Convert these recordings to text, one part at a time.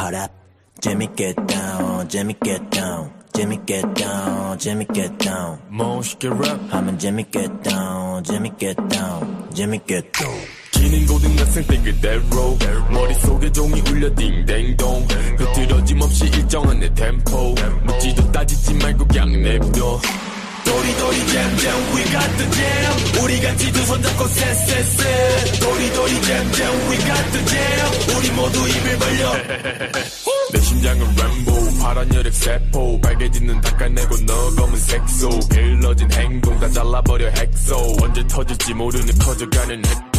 Hold up. 재밌게 down. 재밌게 down. 재밌게 down. 재밌게 down. 멋있게 랩 하면 재밌게 down. 재밌게 down. 재밌게 down. 기는 고등학생 때 그대로 머릿속에 종이 울려 딩댕동. 흐트러짐 없이 일정한 내 템포. 묻지도 따지지 말고 그냥 냅둬. 도리도리 잼잼 we got the jam. 우리 같이 두 손 잡고 쎄쎄쎄. 도리도리 잼잼 we got the jam 모두 입을 벌려. 내 심장은 램보 파란 혈액 세포. 빨개지는 닦아내고 너 검은 색소. 길러진 행동 다 잘라버려 핵소. 언제 터질지 모르는 커져가는 핵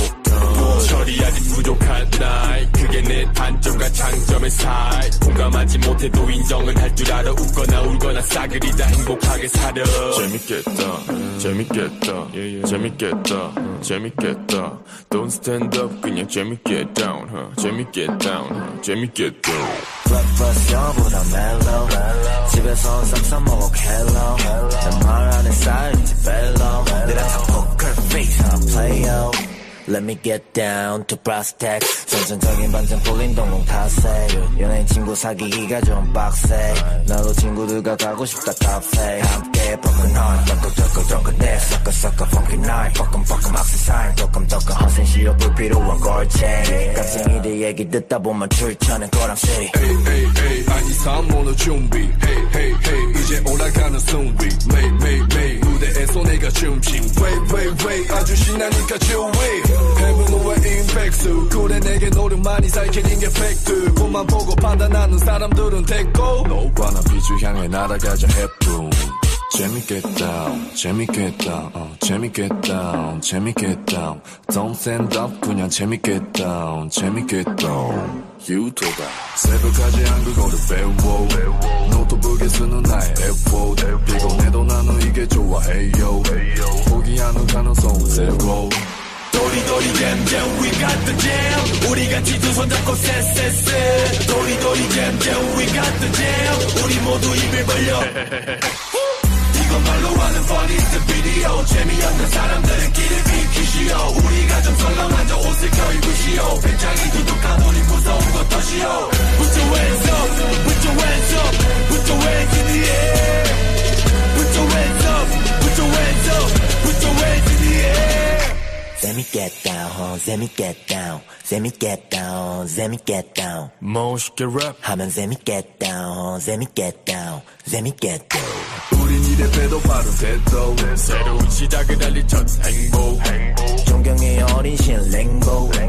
철이 아직 부족한 나이. 그게 내 단점과 장점의 사이. 공감하지 못해도 인정은 할 줄 알아. 웃거나 울거나 싸그리다 행복하게 살아. 재밌겠다. 재밌겠다. 재밌겠다. 재밌겠다. Don't stand up. 그냥 재밌게 down. huh? 재밌게 down. huh? 재밌게 down breakfast 영보다 mellow. 집에서 쌈싸 먹어 켈로 내말 하는 스타일인지 벨로 내가 Let me get down to brass tacks 선천적인 반전 풀린 동공 탓에 연예인 친구 사귀기가 좀 빡세. 나도 친구들과 가고 싶다 카페. 함께 broken heart 덕금 덕금 덕금 내 sucker sucker funky night. 뻐끔 뻐끔 악세사인 덕금 덕금 허생 시어 불필요한 걸체. 깍쟁이들 얘기 듣다 보면 출처는 city 에이 에이 에이 아니 삼모노 준비. 헤이 헤이 헤이 이제 올라가는 순위. 메이 메이 메이 무대에서 내가 춤칭 웨이 웨이 웨이 아주 신나니까 주위 노력 많이 살기는 게 팩트. 그만 보고 판단하는 사람들은 됐고. 너와 나 비주 향해 날아가자 해품 재밌겠다 재밌겠다 어, 재밌겠다 재밌겠다. Don't stand up 그냥 재밌겠다 재밌겠다. 유튜브 새벽까지 한국어를 배워. 노트북에 쓰는 나의 에포. 피곤해도 나는 이게 좋아해요. 포기하는 가능성은 제로 도리도리 잼잼 we got the jam 같이 두 손 잡고 쎄쎄쎄. 도리도리 잼잼 we got the jam 우리 모두 입을 벌려. 이건 말로 하는 funny video. 재미없는 사람들끼리 비키시오. 우리가 좀 설렁하자 옷을 껴입으시오. 배짱이 두둑한 우리 무서운 것 떠시오 me get down, huh? Let me get down. Let me get down. Let me get down. 멋있게 랩 하면 let me get down. Let me get down. Let me get down. 우린 이래 배도 빠른 대도 새로운 시작을 알린 첫 행복 존경의 어린 신 랭보.